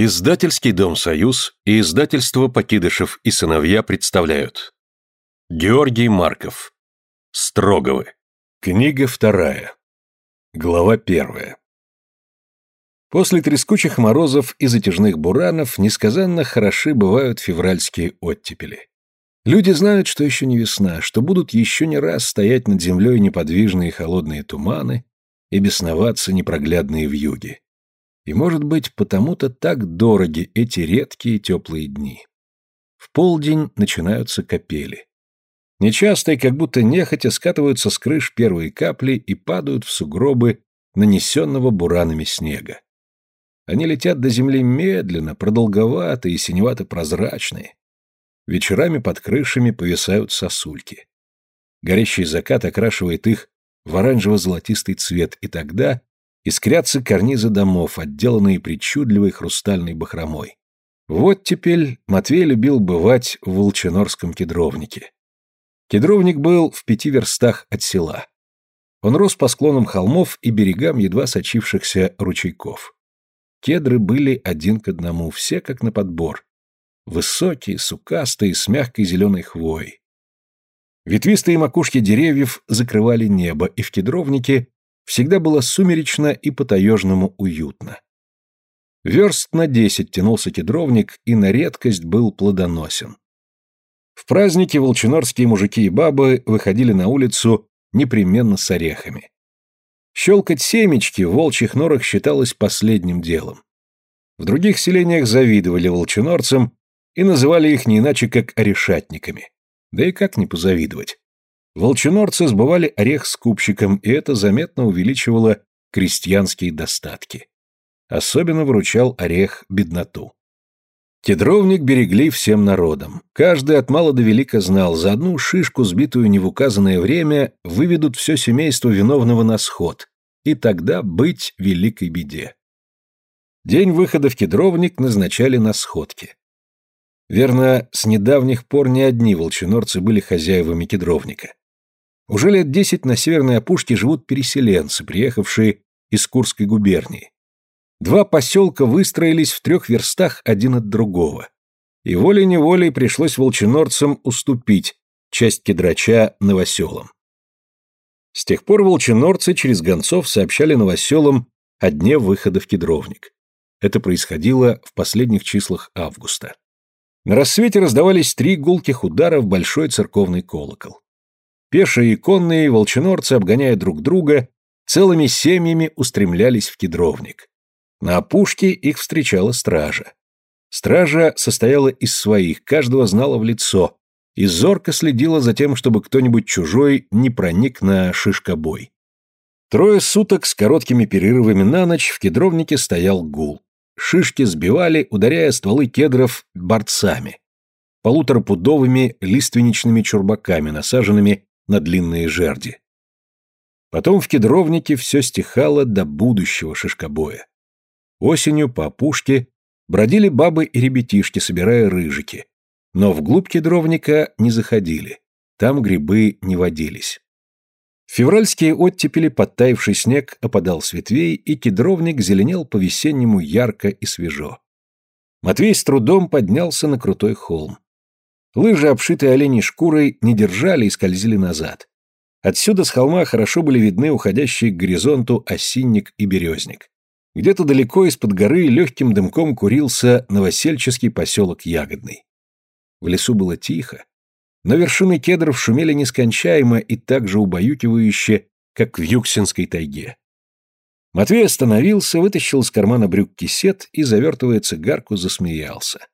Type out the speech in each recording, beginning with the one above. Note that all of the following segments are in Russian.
Издательский дом «Союз» и издательство «Покидышев и сыновья» представляют. Георгий Марков. Строговы. Книга вторая. Глава первая. После трескучих морозов и затяжных буранов несказанно хороши бывают февральские оттепели. Люди знают, что еще не весна, что будут еще не раз стоять над землей неподвижные холодные туманы и бесноваться непроглядные вьюги. И, может быть, потому-то так дороги эти редкие теплые дни. В полдень начинаются капели. Нечасто и как будто нехотя скатываются с крыш первые капли и падают в сугробы нанесенного буранами снега. Они летят до земли медленно, продолговатые и синевато-прозрачные. Вечерами под крышами повисают сосульки. Горящий закат окрашивает их в оранжево-золотистый цвет, и тогда искрятся карнизы домов, отделанные причудливой хрустальной бахромой. Вот теперь Матвей любил бывать в Волчинорском кедровнике. Кедровник был в пяти верстах от села. Он рос по склонам холмов и берегам едва сочившихся ручейков. Кедры были один к одному, все как на подбор. Высокие, сукастые, с мягкой зеленой хвоей. Ветвистые макушки деревьев закрывали небо, и в кедровнике всегда было сумеречно и по-таежному уютно. Верст на десять тянулся кедровник и на редкость был плодоносен. В праздники волчинорские мужики и бабы выходили на улицу непременно с орехами. Щелкать семечки в волчьих норах считалось последним делом. В других селениях завидовали волчинорцам и называли их не иначе, как орешатниками. Да и как не позавидовать. Волчинорцы сбывали орех скупщикам, и это заметно увеличивало крестьянские достатки. Особенно выручал орех бедноту. Кедровник берегли всем народом. Каждый от мала до велика знал, за одну шишку, сбитую не в указанное время, выведут все семейство виновного на сход, и тогда быть великой беде. День выхода в кедровник назначали на сходке. Верно, с недавних пор не одни волчинорцы были хозяевами кедровника. Уже лет десять на северной опушке живут переселенцы, приехавшие из Курской губернии. Два поселка выстроились в трех верстах один от другого. И волей-неволей пришлось волчинорцам уступить часть кедрача новоселам. С тех пор волчинорцы через гонцов сообщали новоселам о дне выхода в кедровник. Это происходило в последних числах августа. На рассвете раздавались три гулких удара в большой церковный колокол. Пешие и конные волчинорцы, обгоняя друг друга, целыми семьями устремлялись в кедровник. На опушке их встречала стража. Стража состояла из своих, каждого знала в лицо, и зорко следила за тем, чтобы кто-нибудь чужой не проник на шишкобой. Трое суток с короткими перерывами на ночь в кедровнике стоял гул. Шишки сбивали, ударяя стволы кедров борцами, полуторапудовыми лиственничными чурбаками, насаженными на длинные жерди. Потом в кедровнике все стихало до будущего шишкобоя. Осенью по опушке бродили бабы и ребятишки, собирая рыжики. Но вглубь кедровника не заходили. Там грибы не водились. Февральские оттепели подтаивший снег опадал с ветвей, и кедровник зеленел по-весеннему ярко и свежо. Матвей с трудом поднялся на крутой холм. Лыжи, обшитые оленей шкурой, не держали и скользили назад. Отсюда с холма хорошо были видны уходящие к горизонту осинник и березник. Где-то далеко из-под горы легким дымком курился новосельческий поселок Ягодный. В лесу было тихо, но вершины кедров шумели нескончаемо и так же убаюкивающе, как в Юксинской тайге. Матвей остановился, вытащил из кармана брюк кисет и, завертывая цигарку, засмеялся.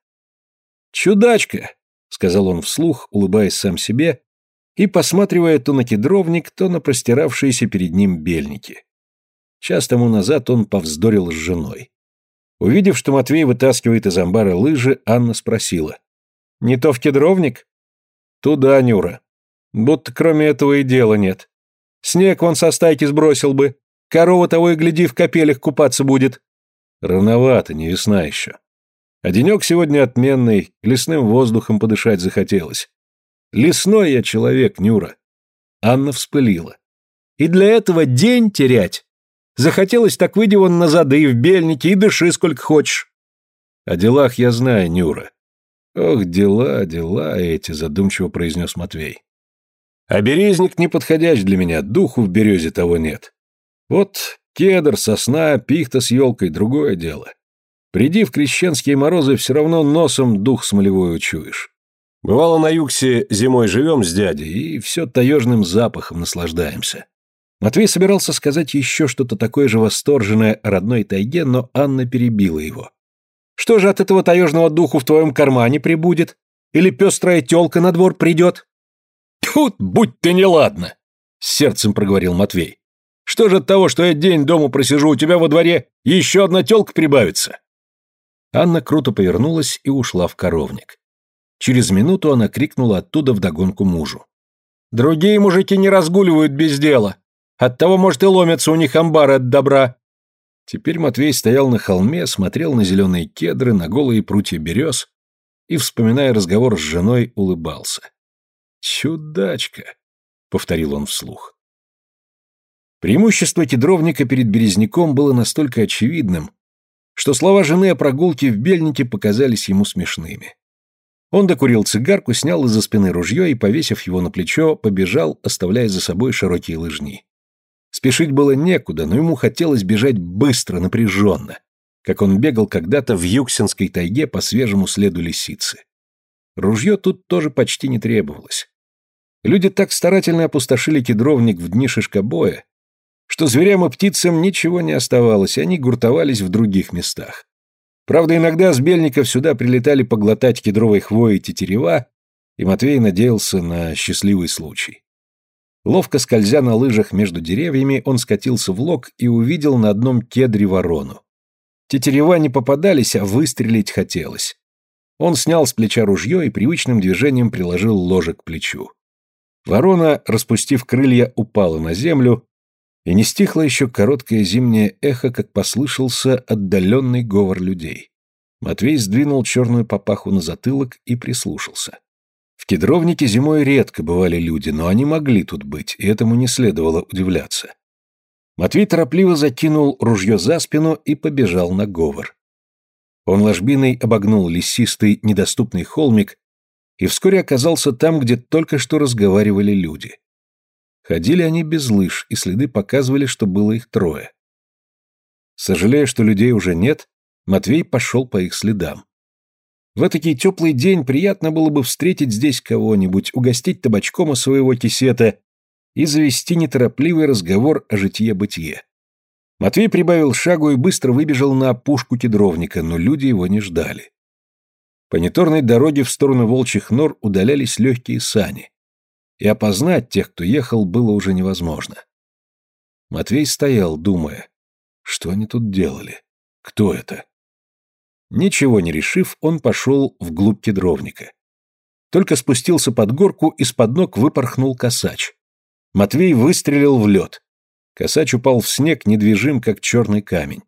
«Чудачка!» — сказал он вслух, улыбаясь сам себе и посматривая то на кедровник, то на простиравшиеся перед ним бельники. Час тому назад он повздорил с женой. Увидев, что Матвей вытаскивает из амбара лыжи, Анна спросила. «Не то в кедровник?» «Туда, Нюра. Будто кроме этого и дела нет. Снег он со стайки сбросил бы. Корова того и гляди в капелях купаться будет». «Рановато, не весна еще. А денек сегодня отменный, лесным воздухом подышать захотелось. Лесной я человек, Нюра». Анна вспылила. «И для этого день терять? Захотелось так выйди вон на зады, в бельнике и дыши сколько хочешь. О делах я знаю, Нюра. Ох, дела, дела эти, задумчиво произнес Матвей. А березник не подходящ для меня, духу в березе того нет. Вот кедр, сосна, пихта с елкой — другое дело. Приди в крещенские морозы, все равно носом дух смолевой учуешь. Бывало, на югсе зимой живем с дядей, и все таежным запахом наслаждаемся. Матвей собирался сказать еще что-то такое же восторженное о родной тайге, но Анна перебила его. «Что же от этого таежного духу в твоем кармане прибудет? Или пестрая телка на двор придет?» «Тут будь ты неладна!» — с сердцем проговорил Матвей. «Что же от того, что я день дома просижу у тебя во дворе, еще одна телка прибавится?» Анна круто повернулась и ушла в коровник. Через минуту она крикнула оттуда вдогонку мужу. «Другие мужики не разгуливают без дела. Оттого, может, и ломятся у них амбары от добра». Теперь Матвей стоял на холме, смотрел на зеленые кедры, на голые прутья берез и, вспоминая разговор с женой, улыбался. «Чудачка», — повторил он вслух. Преимущество кедровника перед березняком было настолько очевидным, что слова жены о прогулке в Бельнике показались ему смешными. Он докурил цигарку, снял из-за спины ружье и, повесив его на плечо, побежал, оставляя за собой широкие лыжни. Спешить было некуда, но ему хотелось бежать быстро, напряженно, как он бегал когда-то в Юксинской тайге по свежему следу лисицы. Ружье тут тоже почти не требовалось. Люди так старательно опустошили кедровник в дни шишкобоя, что зверям и птицам ничего не оставалось, они гуртовались в других местах. Правда, иногда с бельников сюда прилетали поглотать кедровой хвои тетерева, и Матвей надеялся на счастливый случай. Ловко скользя на лыжах между деревьями, он скатился в лог и увидел на одном кедре ворону. Тетерева не попадались, а выстрелить хотелось. Он снял с плеча ружье и привычным движением приложил ложе к плечу. Ворона, распустив крылья, упала на землю, и не стихло еще короткое зимнее эхо, как послышался отдаленный говор людей. Матвей сдвинул черную папаху на затылок и прислушался. В кедровнике зимой редко бывали люди, но они могли тут быть, и этому не следовало удивляться. Матвей торопливо закинул ружье за спину и побежал на говор. Он ложбиной обогнул лесистый, недоступный холмик и вскоре оказался там, где только что разговаривали люди. Ходили они без лыж, и следы показывали, что было их трое. Сожалея, что людей уже нет, Матвей пошел по их следам. В этакий теплый день приятно было бы встретить здесь кого-нибудь, угостить табачком из своего кисета и завести неторопливый разговор о житье-бытие. Матвей прибавил шагу и быстро выбежал на опушку кедровника, но люди его не ждали. По неторной дороге в сторону волчьих нор удалялись легкие сани, и опознать тех, кто ехал, было уже невозможно. Матвей стоял, думая, что они тут делали, кто это. Ничего не решив, он пошел вглубь кедровника. Только спустился под горку, из-под ног выпорхнул косач. Матвей выстрелил в лед. Косач упал в снег, недвижим, как черный камень.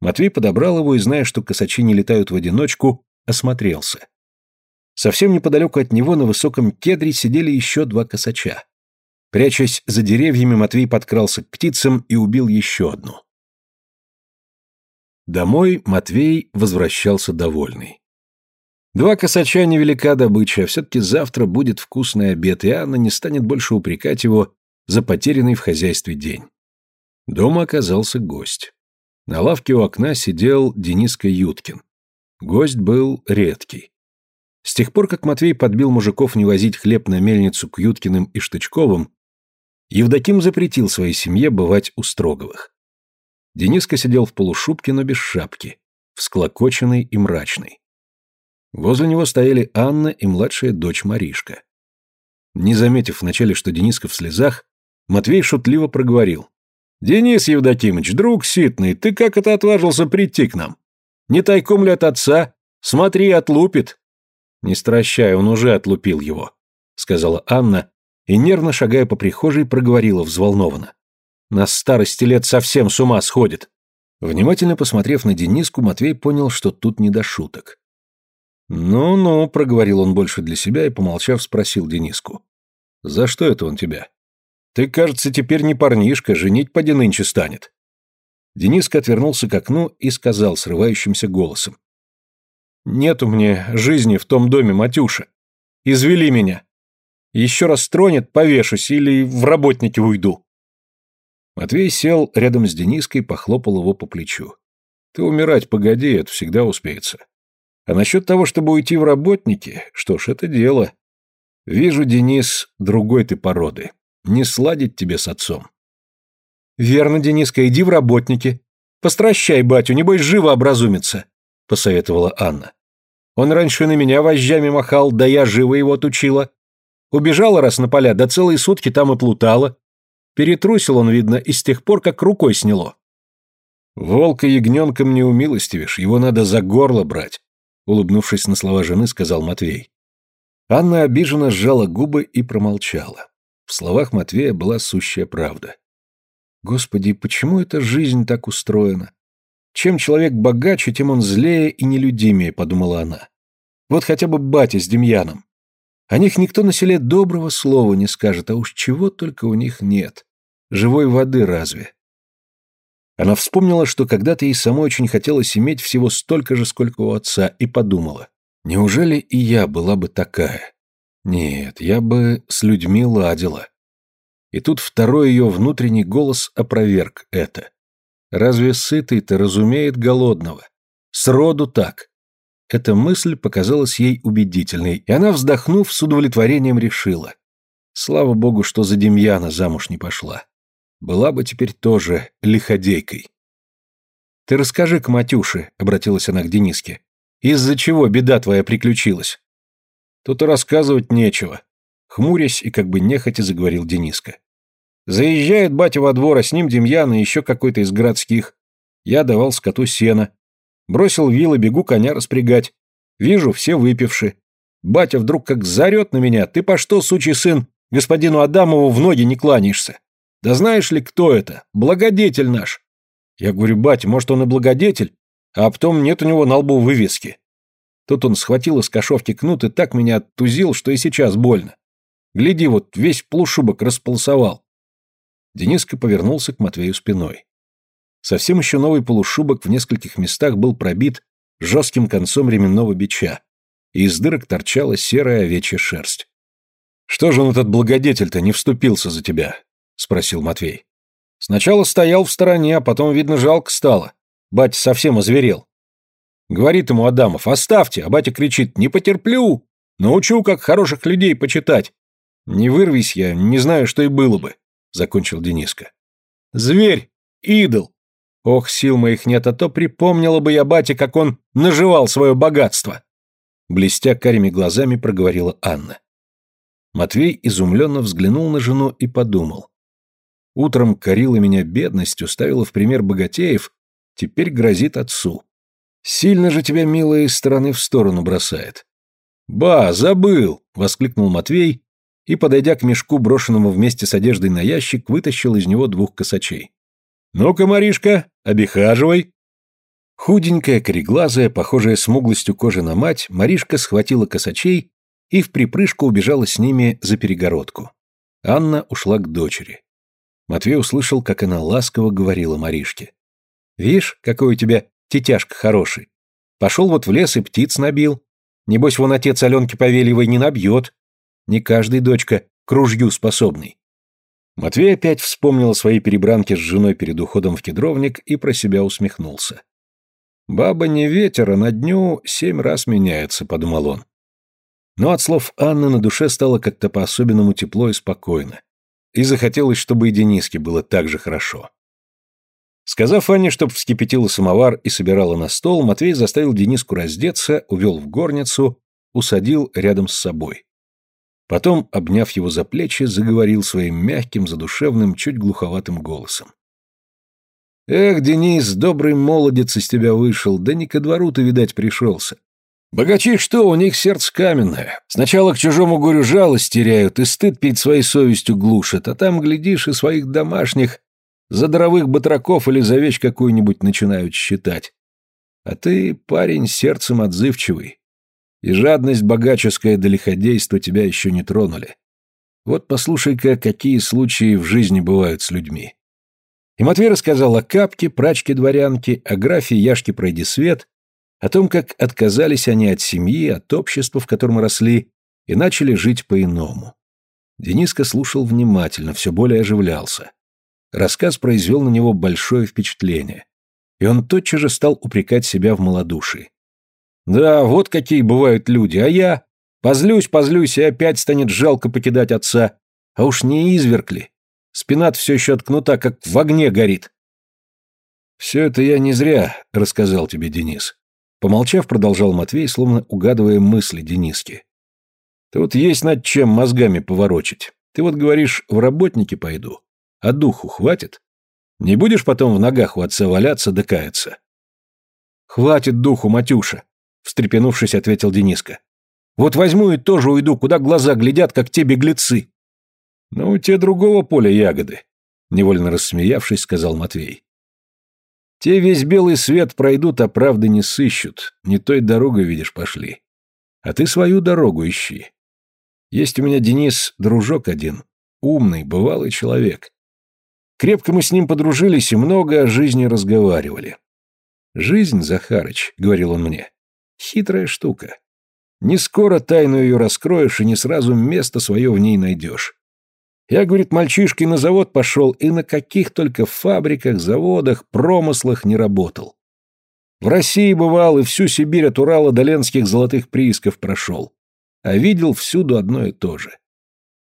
Матвей подобрал его и, зная, что косачи не летают в одиночку, осмотрелся. Совсем неподалеку от него на высоком кедре сидели еще два косача. Прячась за деревьями, Матвей подкрался к птицам и убил еще одну. Домой Матвей возвращался довольный. Два косача невелика добыча, все-таки завтра будет вкусный обед, и Анна не станет больше упрекать его за потерянный в хозяйстве день. Дома оказался гость. На лавке у окна сидел Дениска Юткин. Гость был редкий. С тех пор, как Матвей подбил мужиков не возить хлеб на мельницу к Юткиным и Штычковым, Евдоким запретил своей семье бывать у Строговых. Дениска сидел в полушубке, но без шапки, всклокоченный и мрачный. Возле него стояли Анна и младшая дочь Маришка. Не заметив вначале, что Дениска в слезах, Матвей шутливо проговорил. «Денис Евдокимыч, друг ситный, ты как это отважился прийти к нам? Не тайком ли от отца? Смотри, отлупит!» «Не стращай, он уже отлупил его», — сказала Анна, и, нервно шагая по прихожей, проговорила взволнованно. На старости лет совсем с ума сходит. Внимательно посмотрев на Дениску, Матвей понял, что тут не до шуток. «Ну-ну», — проговорил он больше для себя и, помолчав, спросил Дениску. «За что это он тебя? Ты, кажется, теперь не парнишка, женить поди нынче станет». Дениска отвернулся к окну и сказал срывающимся голосом. Нету мне жизни в том доме, Матюша. Извели меня. Еще раз тронет, повешусь или в работники уйду. Матвей сел рядом с Дениской, похлопал его по плечу. Ты умирать погоди, это всегда успеется. А насчет того, чтобы уйти в работники, что ж, это дело. Вижу, Денис, другой ты породы. Не сладить тебе с отцом. Верно, Дениска, иди в работники. Постращай батю, небось живо образумится, посоветовала Анна. Он раньше на меня вожжами махал, да я живо его отучила. Убежала раз на поля, да целые сутки там и плутала. Перетрусил он, видно, и с тех пор, как рукой сняло. Волка ягненком не умилостивишь, его надо за горло брать, улыбнувшись на слова жены, сказал Матвей. Анна обиженно сжала губы и промолчала. В словах Матвея была сущая правда. Господи, почему эта жизнь так устроена? Чем человек богаче, тем он злее и нелюдимее, подумала она. Вот хотя бы батя с Демьяном. О них никто на селе доброго слова не скажет, а уж чего только у них нет. Живой воды разве? Она вспомнила, что когда-то ей самой очень хотелось иметь всего столько же, сколько у отца, и подумала, неужели и я была бы такая? Нет, я бы с людьми ладила. И тут второй ее внутренний голос опроверг это. Разве сытый-то разумеет голодного? Сроду так. Эта мысль показалась ей убедительной, и она, вздохнув, с удовлетворением решила. Слава богу, что за Демьяна замуж не пошла. Была бы теперь тоже лиходейкой. «Ты расскажи к Матюше», — обратилась она к Дениске. «Из-за чего беда твоя приключилась?» «Тут и рассказывать нечего», — хмурясь и как бы нехотя заговорил Дениска. Заезжает батя во двор, а с ним Демьян и еще какой-то из городских. Я давал скоту сена. Бросил вилы, бегу коня распрягать. Вижу, все выпивши. Батя вдруг как зарет на меня. Ты по что, сучий сын, господину Адамову в ноги не кланяешься? Да знаешь ли, кто это? Благодетель наш. Я говорю, батя, может, он и благодетель, а потом нет у него на лбу вывески. Тут он схватил из кошовки кнут и так меня оттузил, что и сейчас больно. Гляди, вот весь полушубок располосовал. Дениска повернулся к Матвею спиной. Совсем еще новый полушубок в нескольких местах был пробит жестким концом ременного бича, и из дырок торчала серая овечья шерсть. «Что же он этот благодетель-то не вступился за тебя?» — спросил Матвей. «Сначала стоял в стороне, а потом, видно, жалко стало. Батя совсем озверел. Говорит ему Адамов, оставьте, а батя кричит, не потерплю, научу, как хороших людей почитать. Не вырвись я, не знаю, что и было бы. — закончил Дениска. «Зверь! Идол! Ох, сил моих нет, а то припомнила бы я бате, как он наживал свое богатство!» Блестя карими глазами проговорила Анна. Матвей изумленно взглянул на жену и подумал. Утром корила меня бедностью, ставила в пример богатеев, теперь грозит отцу. Сильно же тебя, милая, из стороны в сторону бросает. «Ба, забыл!» — воскликнул Матвей и, подойдя к мешку, брошенному вместе с одеждой на ящик, вытащил из него двух косачей. «Ну-ка, Маришка, обихаживай!» Худенькая, кореглазая, похожая смуглостью кожи на мать, Маришка схватила косачей и в припрыжку убежала с ними за перегородку. Анна ушла к дочери. Матвей услышал, как она ласково говорила Маришке. «Вишь, какой у тебя тетяшка хороший. Пошел вот в лес и птиц набил. Небось, вон отец Аленки Павельевой не набьет. Не каждый дочка к ружью способный. Матвей опять вспомнил о своей перебранке с женой перед уходом в кедровник и про себя усмехнулся. «Баба не ветер, а на дню семь раз меняется», — подумал он. Но от слов Анны на душе стало как-то по-особенному тепло и спокойно. И захотелось, чтобы и Дениске было так же хорошо. Сказав Анне, чтоб вскипятила самовар и собирала на стол, Матвей заставил Дениску раздеться, увел в горницу, усадил рядом с собой. Потом, обняв его за плечи, заговорил своим мягким, задушевным, чуть глуховатым голосом. «Эх, Денис, добрый молодец из тебя вышел, да не ко двору ты, видать, пришелся. Богачи что, у них сердце каменное. Сначала к чужому горю жалость теряют и стыд перед своей совестью глушат, а там, глядишь, и своих домашних за даровых батраков или за вещь какую-нибудь начинают считать. А ты, парень, сердцем отзывчивый. И жадность богаческая до лиходейства тебя еще не тронули. Вот послушай-ка, какие случаи в жизни бывают с людьми. И Матвей рассказал о капке, прачке дворянке, о графе Яшке Пройдисвет, О том, как отказались они от семьи, от общества, в котором росли, и начали жить по-иному. Дениска слушал внимательно, все более оживлялся. Рассказ произвел на него большое впечатление, и он тотчас же стал упрекать себя в малодушии. «Да, вот какие бывают люди, а я позлюсь, позлюсь, и опять станет жалко покидать отца, а уж не извергли. Спинат все еще откнута, как в огне горит». «Все это я не зря рассказал тебе, Денис». Помолчав, продолжал Матвей, словно угадывая мысли Дениски. Тут есть над чем мозгами поворочить. Ты вот говоришь, в работники пойду. А духу хватит? Не будешь потом в ногах у отца валяться да? Хватит духу, Матюша, встрепенувшись, ответил Дениска. Вот возьму и тоже уйду, куда глаза глядят, как те беглецы. Ну, те другого поля ягоды, невольно рассмеявшись, сказал Матвей. Те весь белый свет пройдут, а правды не сыщут. Не той дорогой, видишь, пошли. А ты свою дорогу ищи. Есть у меня, Денис, дружок один, умный, бывалый человек. Крепко мы с ним подружились и много о жизни разговаривали. «Жизнь, Захарыч», — говорил он мне, — «хитрая штука. Не скоро тайну ее раскроешь и не сразу место свое в ней найдешь. Я, говорит, мальчишкой на завод пошел и на каких только фабриках, заводах, промыслах не работал. В России бывал и всю Сибирь от Урала до Ленских золотых приисков прошел а видел всюду одно и то же.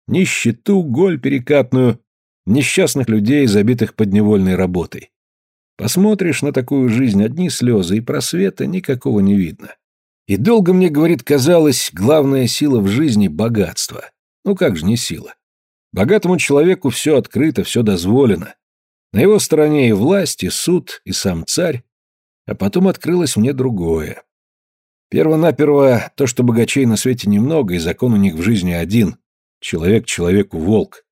Нищету, голь перекатную, несчастных людей, забитых подневольной работой. Посмотришь на такую жизнь, одни слезы, и просвета никакого не видно. И долго мне, говорит, казалось, главная сила в жизни — богатство. Ну как же не сила? Богатому человеку все открыто, все дозволено. На его стороне и власть, и суд, и сам царь. А потом открылось мне другое. Первонаперво то, что богачей на свете немного, и закон у них в жизни один — человек человеку волк.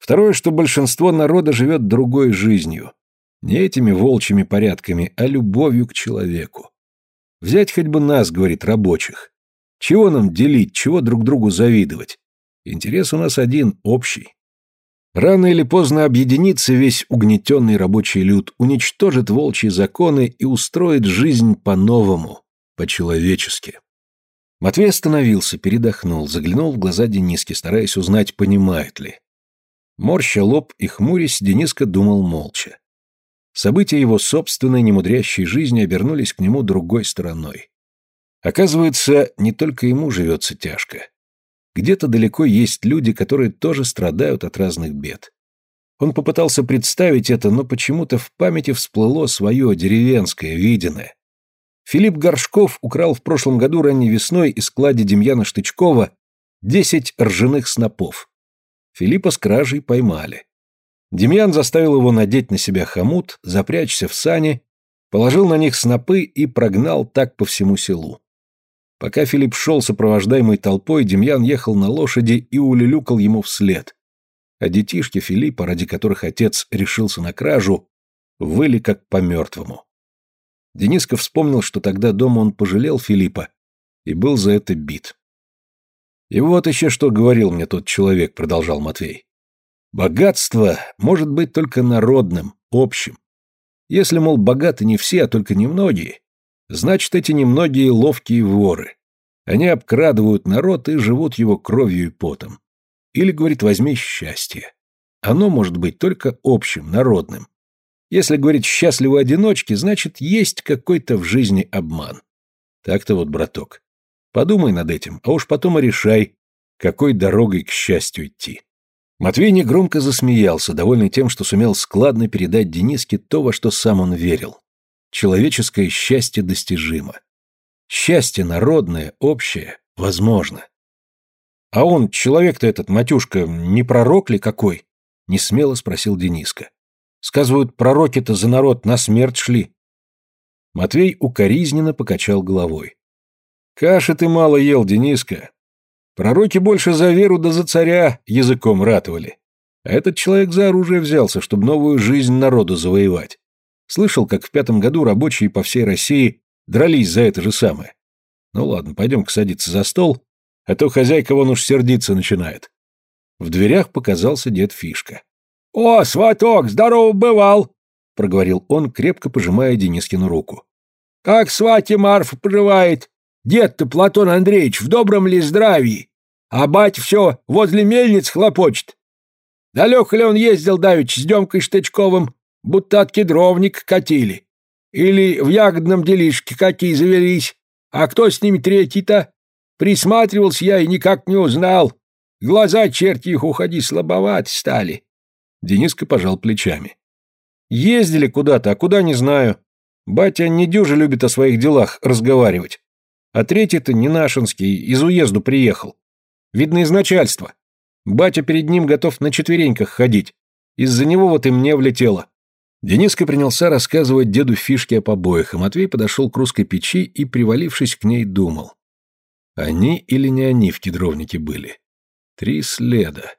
Второе, что большинство народа живет другой жизнью. Не этими волчьими порядками, а любовью к человеку. Взять хоть бы нас, говорит, рабочих. Чего нам делить, чего друг другу завидовать? Интерес у нас один, общий. Рано или поздно объединится весь угнетенный рабочий люд, уничтожит волчьи законы и устроит жизнь по-новому, по-человечески. Матвей остановился, передохнул, заглянул в глаза Дениски, стараясь узнать, понимает ли. Морща лоб и хмурясь, Дениска думал молча. События его собственной немудрящей жизни обернулись к нему другой стороной. Оказывается, не только ему живется тяжко. Где-то далеко есть люди, которые тоже страдают от разных бед. Он попытался представить это, но почему-то в памяти всплыло свое деревенское, виденное. Филипп Горшков украл в прошлом году ранней весной из складе Демьяна Штычкова десять ржаных снопов. Филиппа с кражей поймали. Демьян заставил его надеть на себя хомут, запрячься в сани, положил на них снопы и прогнал так по всему селу. Пока Филипп шел сопровождаемый толпой, Демьян ехал на лошади и улюлюкал ему вслед. А детишки Филиппа, ради которых отец решился на кражу, выли как по мертвому. Дениска вспомнил, что тогда дома он пожалел Филиппа и был за это бит. «И вот еще что говорил мне тот человек», — продолжал Матвей. «Богатство может быть только народным, общим. Если, мол, богаты не все, а только немногие, значит, эти немногие ловкие воры. Они обкрадывают народ и живут его кровью и потом. Или, говорит, возьми счастье. Оно может быть только общим, народным. Если говорить «счастливы одиночки», значит, есть какой-то в жизни обман. Так-то вот, браток. Подумай над этим, а уж потом и решай, какой дорогой к счастью идти. Матвей негромко засмеялся, довольный тем, что сумел складно передать Дениске то, во что сам он верил. Человеческое счастье достижимо. Счастье народное, общее, возможно. А он, человек-то этот, Матюшка, не пророк ли какой? Не смело спросил Дениска. Сказывают, пророки-то за народ на смерть шли. Матвей укоризненно покачал головой. Каши ты мало ел, Дениска. Пророки больше за веру да за царя языком ратовали. А этот человек за оружие взялся, чтобы новую жизнь народу завоевать. Слышал, как в пятом году рабочие по всей России дрались за это же самое. Ну ладно, пойдем-ка садиться за стол, а то хозяйка вон уж сердиться начинает. В дверях показался дед Фишка. «О, сваток, здорово бывал!» — проговорил он, крепко пожимая Денискину руку. Как свати Марфа поживает? Дед-то Платон Андреевич в добром ли здравии? А бать все возле мельниц хлопочет. Далеко ли он ездил давич с Демкой Штычковым, будто от кедровник катили? Или в ягодном делишке какие завелись? А кто с ними третий-то? Присматривался я и никак не узнал. Глаза черти их уходи слабоват стали. Дениска пожал плечами. Ездили куда-то, а куда не знаю. Батя не дюже любит о своих делах разговаривать. А третий-то не нашинский, из уезду приехал. Видно, из начальства. Батя перед ним готов на четвереньках ходить. Из-за него вот и мне влетело. Дениска принялся рассказывать деду фишки о побоях, а Матвей подошел к русской печи и, привалившись к ней, думал. Они или не они в кедровнике были? Три следа.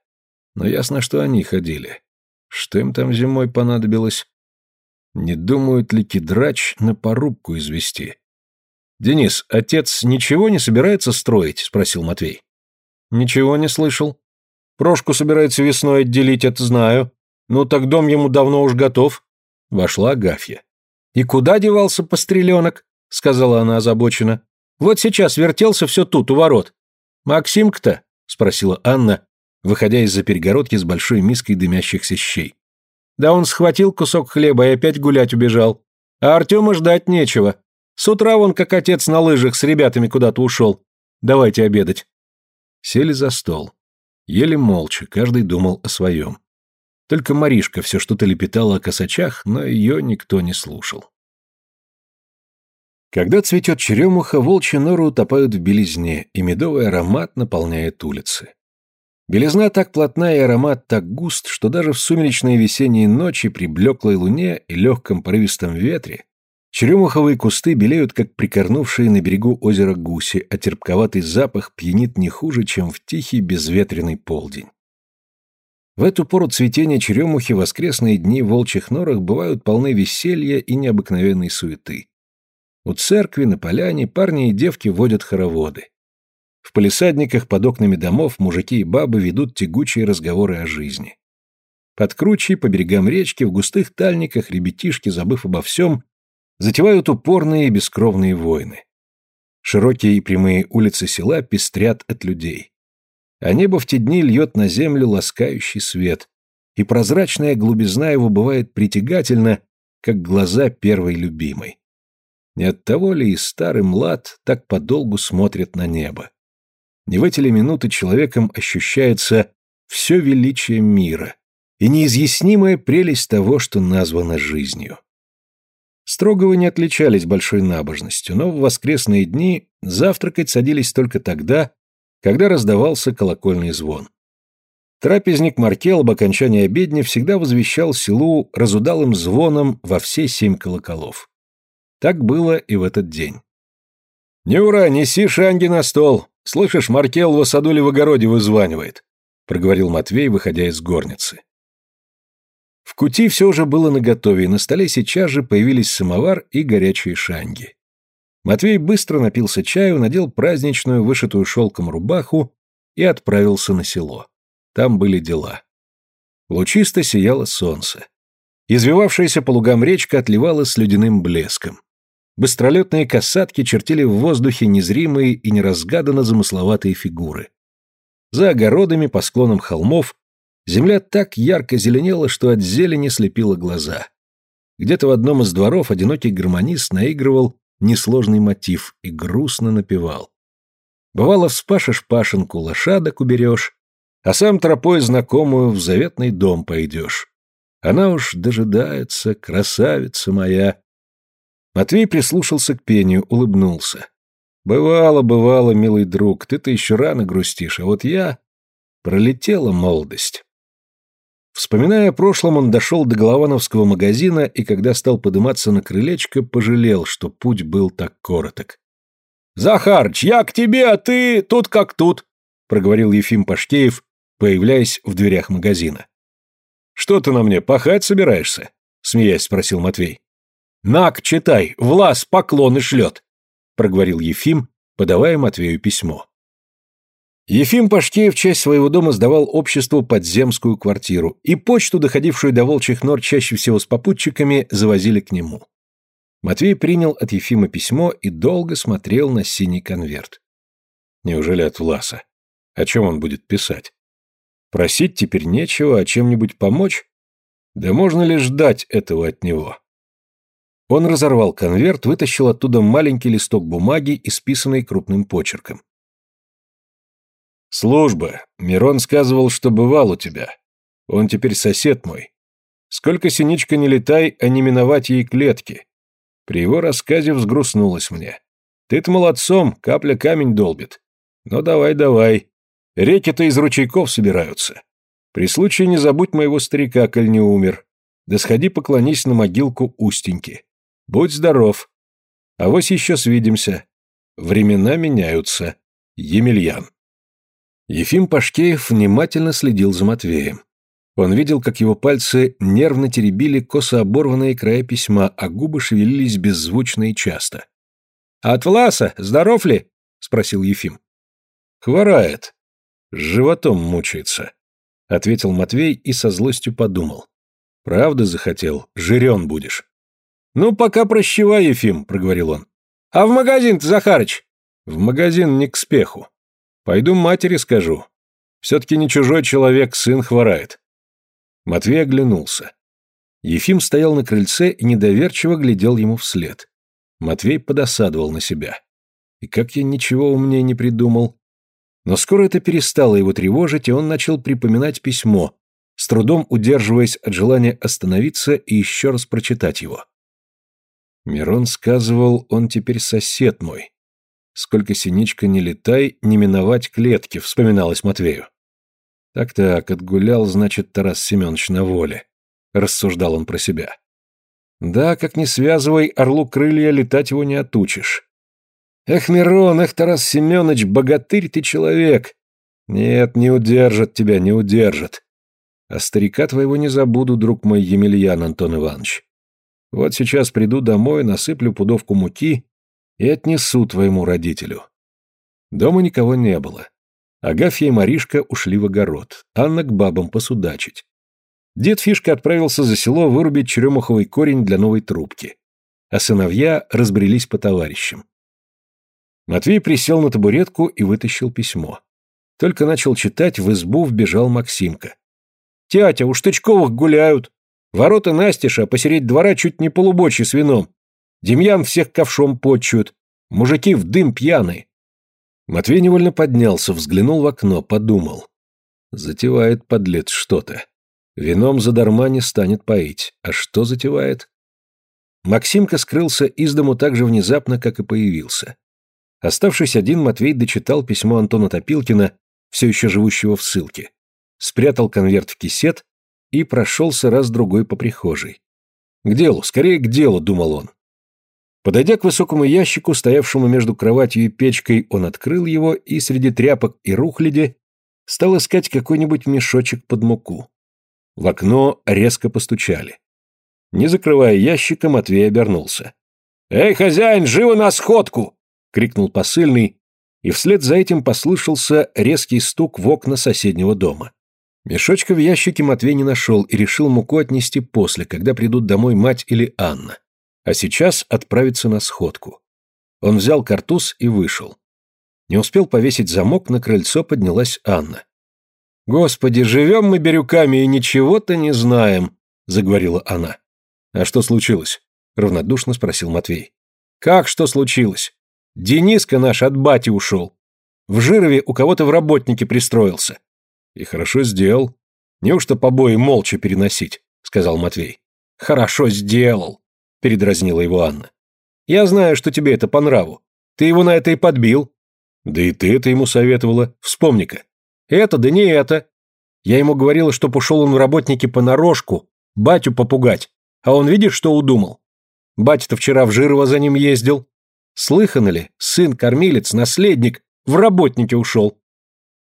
Но ясно, что они ходили. Что им там зимой понадобилось? Не думают ли кедрач на порубку извести? «Денис, отец ничего не собирается строить?» — спросил Матвей. «Ничего не слышал. Прошку собирается весной отделить, это знаю. Ну так дом ему давно уж готов». Вошла Агафья. «И куда девался постреленок?» — сказала она озабоченно. «Вот сейчас вертелся все тут, у ворот». «Максимка-то?» — спросила Анна, выходя из-за перегородки с большой миской дымящихся щей. «Да он схватил кусок хлеба и опять гулять убежал. А Артема ждать нечего. С утра он, как отец, на лыжах с ребятами куда-то ушел. Давайте обедать». Сели за стол. Ели молча, каждый думал о своем. Только Маришка все что-то лепетала о косачах, но ее никто не слушал. Когда цветет черемуха, волчьи норы утопают в белизне, и медовый аромат наполняет улицы. Белизна так плотна и аромат так густ, что даже в сумеречные весенние ночи при блеклой луне и легком порывистом ветре черемуховые кусты белеют, как прикорнувшие на берегу озера гуси, а терпковатый запах пьянит не хуже, чем в тихий безветренный полдень. В эту пору цветения черемухи воскресные дни в волчьих норах бывают полны веселья и необыкновенной суеты. У церкви на поляне парни и девки водят хороводы. В полисадниках под окнами домов мужики и бабы ведут тягучие разговоры о жизни. Под кручей, по берегам речки, в густых тальниках ребятишки, забыв обо всем, затевают упорные и бескровные войны. Широкие и прямые улицы села пестрят от людей. А небо в те дни льет на землю ласкающий свет, и прозрачная глубизна его бывает притягательна, как глаза первой любимой. Не от того ли и старый млад так подолгу смотрит на небо? Не в эти ли минуты человеком ощущается все величие мира и неизъяснимая прелесть того, что названо жизнью? Строговы не отличались большой набожностью, но в воскресные дни завтракать садились только тогда, когда раздавался колокольный звон. Трапезник Маркел об окончании обедни всегда возвещал селу разудалым звоном во все семь колоколов. Так было и в этот день. «Нюра, неси шанги на стол. Слышишь, Маркел в саду ли в огороде вызванивает», — проговорил Матвей, выходя из горницы. В кути все уже было наготове, и на столе сейчас же появились самовар и горячие шанги. Матвей быстро напился чаю, надел праздничную, вышитую шелком рубаху и отправился на село. Там были дела. Лучисто сияло солнце. Извивавшаяся по лугам речка отливала с ледяным блеском. Быстролетные касатки чертили в воздухе незримые и неразгаданно замысловатые фигуры. За огородами, по склонам холмов, земля так ярко зеленела, что от зелени слепило глаза. Где-то в одном из дворов одинокий гармонист наигрывал несложный мотив и грустно напевал. Бывало, вспашешь пашенку, лошадок уберешь, а сам тропой знакомую в заветный дом пойдешь. Она уж дожидается, красавица моя, Матвей прислушался к пению, улыбнулся. «Бывало, бывало, милый друг, ты-то еще рано грустишь, а вот я...» Пролетела молодость. Вспоминая о прошлом, он дошел до Головановского магазина и, когда стал подниматься на крылечко, пожалел, что путь был так короток. «Захарыч, я к тебе, а ты тут как тут», — проговорил Ефим Пашкеев, появляясь в дверях магазина. «Что ты на мне, пахать собираешься?» — смеясь спросил Матвей. «Нак, читай, Влас поклоны шлет», — проговорил Ефим, подавая Матвею письмо. Ефим Пашкеев часть своего дома сдавал обществу подземскую квартиру, и почту, доходившую до волчьих нор чаще всего с попутчиками, завозили к нему. Матвей принял от Ефима письмо и долго смотрел на синий конверт. Неужели от Власа? О чем он будет писать? Просить теперь нечего, а чем-нибудь помочь? Да можно ли ждать этого от него? Он разорвал конверт, вытащил оттуда маленький листок бумаги, исписанный крупным почерком. «Служба. Мирон сказывал, что бывал у тебя. Он теперь сосед мой. Сколько синичка не летай, а не миновать ей клетки. При его рассказе взгрустнулось мне. Ты-то молодцом, капля камень долбит. Но давай-давай. Реки-то из ручейков собираются. При случае не забудь моего старика, коль не умер. Да сходи поклонись на могилку Устеньки. Будь здоров. А вось еще свидимся. Времена меняются. Емельян. Ефим Пашкеев внимательно следил за Матвеем. Он видел, как его пальцы нервно теребили косо оборванные края письма, а губы шевелились беззвучно и часто. «От Власа? Здоров ли?» — спросил Ефим. «Хворает. С животом мучается», — ответил Матвей и со злостью подумал. «Правда захотел? Жирен будешь». «Ну, пока прощевай, Ефим», — проговорил он. «А в магазин-то, Захарыч?» «В магазин не к спеху. Пойду матери скажу. Все-таки не чужой человек, сын хворает. Матвей оглянулся. Ефим стоял на крыльце и недоверчиво глядел ему вслед. Матвей подосадовал на себя. И как я ничего умнее не придумал. Но скоро это перестало его тревожить, и он начал припоминать письмо, с трудом удерживаясь от желания остановиться и еще раз прочитать его. Мирон сказывал, он теперь сосед мой. Сколько синичка не летай, не миновать клетки, вспоминалось Матвею. Так-так, отгулял, значит, Тарас Семенович на воле. Рассуждал он про себя. Да, как не связывай орлу крылья, летать его не отучишь. Эх, Мирон, эх, Тарас Семенович, богатырь ты человек. Нет, не удержат тебя, не удержат. А старика твоего не забуду, друг мой Емельян Антон Иванович. Вот сейчас приду домой, насыплю пудовку муки и отнесу твоему родителю». Дома никого не было. Агафья и Маришка ушли в огород, Анна к бабам посудачить. Дед Фишка отправился за село вырубить черемуховый корень для новой трубки, а сыновья разбрелись по товарищам. Матвей присел на табуретку и вытащил письмо. Только начал читать, в избу вбежал Максимка. «Тятя, у Штычковых гуляют. Ворота настежь, а посередь двора чуть не полубочи с вином. Демьян всех ковшом почует. Мужики в дым пьяные. Матвей невольно поднялся, взглянул в окно, подумал. Затевает подлец что-то. Вином задарма не станет поить. А что затевает? Максимка скрылся из дому так же внезапно, как и появился. Оставшись один, Матвей дочитал письмо Антона Топилкина, все еще живущего в ссылке. Спрятал конверт в кисет и прошелся раз-другой по прихожей. К делу, скорее к делу, думал он. Подойдя к высокому ящику, стоявшему между кроватью и печкой, он открыл его и среди тряпок и рухляди стал искать какой-нибудь мешочек под муку. В окно резко постучали. Не закрывая ящика, Матвей обернулся. «Эй, хозяин, живо на сходку!» — крикнул посыльный, и вслед за этим послышался резкий стук в окна соседнего дома. Мешочка в ящике Матвей не нашел и решил муку отнести после, когда придут домой мать или Анна а сейчас отправиться на сходку. Он взял картуз и вышел. Не успел повесить замок, на крыльцо поднялась Анна. «Господи, живем мы берюками и ничего-то не знаем», — заговорила она. «А что случилось?» — равнодушно спросил Матвей. «Как что случилось? Дениска наш от бати ушел. В Жирове у кого-то в работнике пристроился». «И хорошо сделал. Неужто побои молча переносить?» — сказал Матвей. «Хорошо сделал передразнила его Анна. «Я знаю, что тебе это по нраву. Ты его на это и подбил». «Да и ты это ему советовала. Вспомни-ка». «Это, да не это. Я ему говорила, что пошел он в работники понарошку, батю попугать, а он видишь, что удумал? Батя-то вчера в Жирово за ним ездил. Слыхано ли, сын, кормилец, наследник, в работники ушел».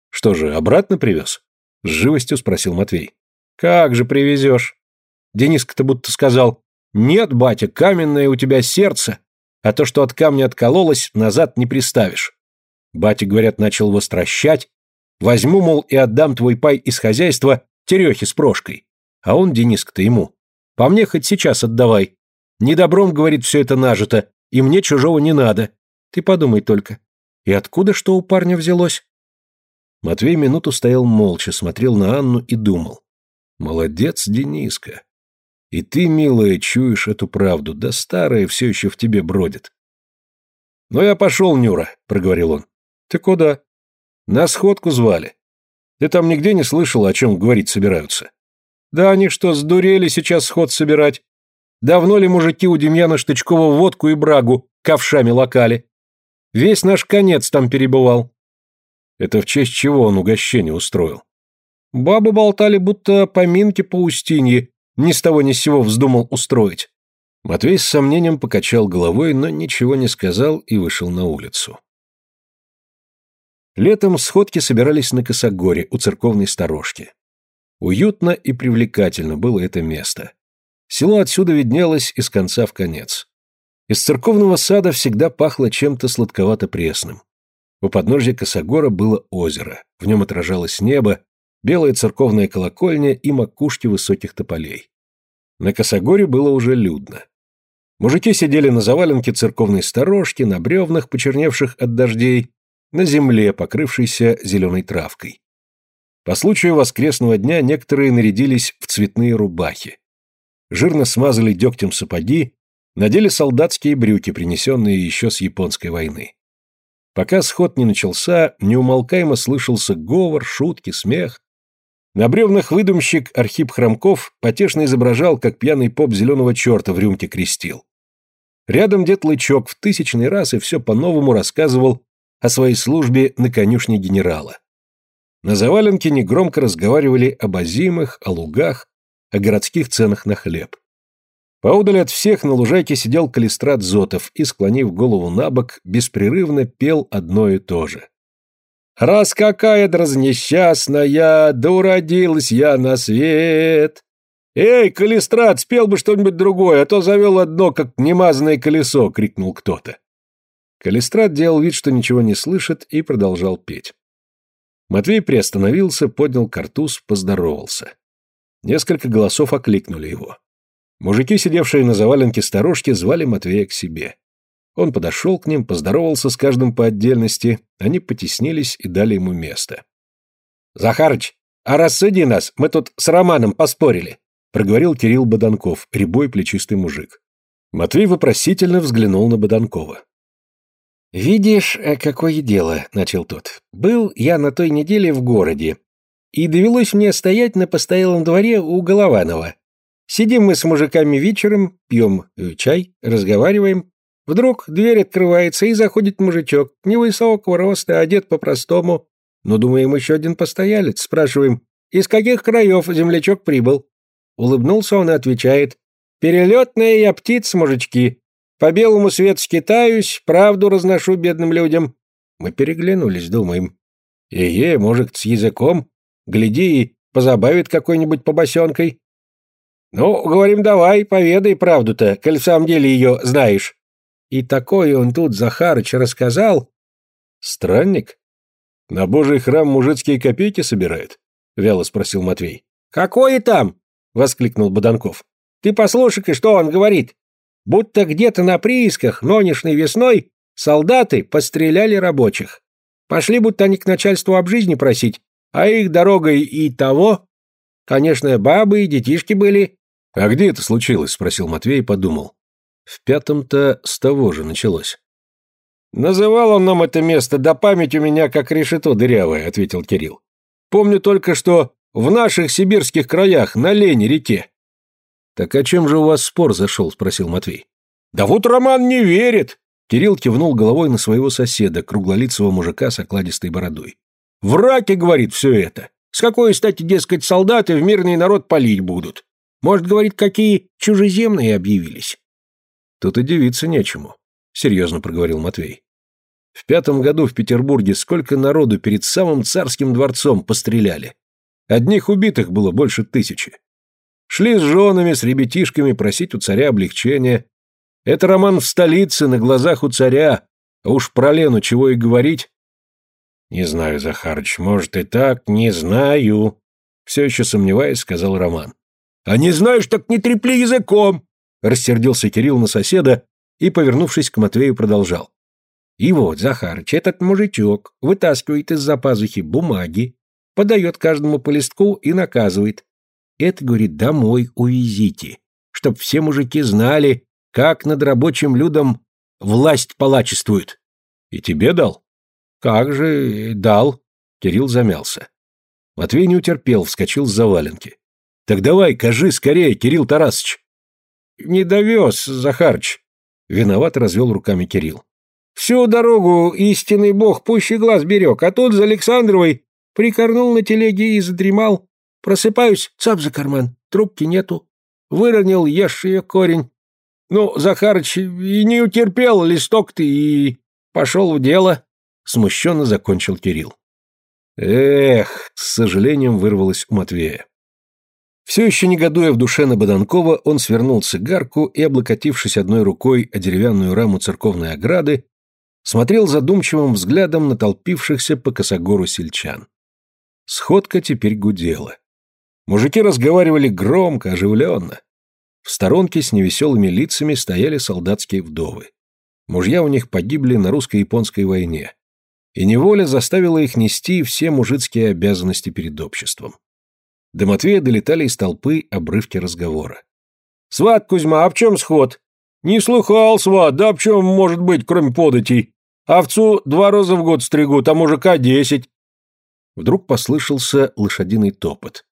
«Что же, обратно привез?» С живостью спросил Матвей. «Как же привезешь?» Дениска-то будто сказал, «Нет, батя, каменное у тебя сердце, а то, что от камня откололось, назад не приставишь». Батя, говорят, начал востращать. «Возьму, мол, и отдам твой пай из хозяйства Терехе с Прошкой». А он, Дениск-то ему. «По мне хоть сейчас отдавай. Недобром, говорит, все это нажито, и мне чужого не надо. Ты подумай только. И откуда что у парня взялось? Матвей минуту стоял молча, смотрел на Анну и думал. Молодец, Дениска. И ты, милая, чуешь эту правду, да старая все еще в тебе бродит. «Ну я пошел, Нюра», — проговорил он. «Ты куда?» «На сходку звали. Ты там нигде не слышал, о чем говорить собираются?» «Да они что, сдурели сейчас сход собирать? Давно ли мужики у Демьяна Штычкова водку и брагу ковшами локали? Весь наш конец там перебывал». Это в честь чего он угощение устроил? Бабы болтали, будто поминки по Устинье ни с того ни с сего вздумал устроить. Матвей с сомнением покачал головой, но ничего не сказал и вышел на улицу. Летом сходки собирались на Косогоре у церковной сторожки. Уютно и привлекательно было это место. Село отсюда виднелось из конца в конец. Из церковного сада всегда пахло чем-то сладковато-пресным. У подножья Косогора было озеро, в нем отражалось небо, белая церковная колокольня и макушки высоких тополей. На Косогоре было уже людно. Мужики сидели на заваленке церковной сторожки, на бревнах, почерневших от дождей, на земле, покрывшейся зеленой травкой. По случаю воскресного дня некоторые нарядились в цветные рубахи. Жирно смазали дегтем сапоги, надели солдатские брюки, принесенные еще с японской войны. Пока сход не начался, неумолкаемо слышался говор, шутки, смех. На бревнах выдумщик Архип Хромков потешно изображал, как пьяный поп зеленого черта в рюмке крестил. Рядом дед Лычок в тысячный раз и все по-новому рассказывал о своей службе на конюшне генерала. На заваленке негромко разговаривали об озимых, о лугах, о городских ценах на хлеб. Поудали от всех на лужайке сидел калистрат Зотов и, склонив голову на бок, беспрерывно пел одно и то же. «Раз какая дразнесчастная, да уродилась я на свет, «Эй, Калистрат, спел бы что-нибудь другое, а то завел одно, как немазанное колесо!» — крикнул кто-то. Калистрат делал вид, что ничего не слышит, и продолжал петь. Матвей приостановился, поднял картуз, поздоровался. Несколько голосов окликнули его. Мужики, сидевшие на заваленке сторожки, звали Матвея к себе. Он подошел к ним, поздоровался с каждым по отдельности, они потеснились и дали ему место. «Захарыч, а рассуди нас, мы тут с Романом поспорили проговорил Кирилл Боданков, рябой плечистый мужик. Матвей вопросительно взглянул на Боданкова. «Видишь, э, какое дело», — начал тот. «Был я на той неделе в городе, и довелось мне стоять на постоялом дворе у Голованова. Сидим мы с мужиками вечером, пьем э, чай, разговариваем. Вдруг дверь открывается, и заходит мужичок, невысокого роста, одет по-простому. Но, думаем, еще один постоялец. Спрашиваем, из каких краев землячок прибыл? Улыбнулся он и отвечает. «Перелетная я птица, мужички. По белому свету скитаюсь, правду разношу бедным людям». Мы переглянулись, думаем. «Е-е, мужик с языком. Гляди и позабавит какой-нибудь побосенкой». «Ну, говорим, давай, поведай правду-то, коль в самом деле ее знаешь». И такое он тут, Захарыч, рассказал. «Странник? На божий храм мужицкие копейки собирает?» — вяло спросил Матвей. «Какое там? — воскликнул Боданков. «Ты послушай-ка, что он говорит. Будто где-то на приисках нынешней весной солдаты постреляли рабочих. Пошли будто они к начальству об жизни просить, а их дорогой и того. Конечно, бабы и детишки были». «А где это случилось?» — спросил Матвей и подумал. В пятом-то с того же началось. «Называл он нам это место, да память у меня как решето дырявая», — ответил Кирилл. «Помню только, что в наших сибирских краях, на Лени-реке. Так о чем же у вас спор зашел? Спросил Матвей. Да вот Роман не верит. Кирилл кивнул головой на своего соседа, круглолицего мужика с окладистой бородой. Враки, говорит, все это. С какой стати, дескать, солдаты в мирный народ палить будут? Может, говорит, какие чужеземные объявились? Тут и дивиться нечему, серьезно проговорил Матвей. В пятом году в Петербурге сколько народу перед самым царским дворцом постреляли. Одних убитых было больше тысячи. Шли с женами, с ребятишками просить у царя облегчения. Это роман в столице, на глазах у царя, а уж про Лену чего и говорить. Не знаю, Захарыч, может и так, не знаю. Все еще сомневаясь, сказал Роман. А не знаешь, так не трепли языком. Рассердился Кирилл на соседа и, повернувшись к Матвею, продолжал. И вот, Захарыч, этот мужичок вытаскивает из-за пазухи бумаги, подает каждому по листку и наказывает. Это, говорит, домой увезите, чтоб все мужики знали, как над рабочим людом власть палачествует. И тебе дал? Как же, дал. Кирилл замялся. Матвей не утерпел, вскочил с заваленки. Так давай, кажи скорее, Кирилл Тарасович. Не довез, Захарыч. Виноват развел руками Кирилл. Всю дорогу истинный бог пуще глаз берег, а тут за Александровой прикорнул на телеге и задремал. Просыпаюсь, цап за карман, трубки нету. Выронил, ешь ее корень. Ну, Захарыч, и не утерпел листок ты, и пошел в дело. Смущенно закончил Кирилл. Эх, с сожалением вырвалось у Матвея. Все еще негодуя в душе на Боданкова, он свернул цигарку и, облокотившись одной рукой о деревянную раму церковной ограды, смотрел задумчивым взглядом на толпившихся по косогору сельчан. Сходка теперь гудела. Мужики разговаривали громко, оживленно. В сторонке с невеселыми лицами стояли солдатские вдовы. Мужья у них погибли на русско-японской войне. И неволя заставила их нести все мужицкие обязанности перед обществом. До Матвея долетали из толпы обрывки разговора. «Сват, Кузьма, а в чем сход?» «Не слыхал, сват, да в чем может быть, кроме податей? Овцу два раза в год стригут, а мужика десять». Вдруг послышался лошадиный топот.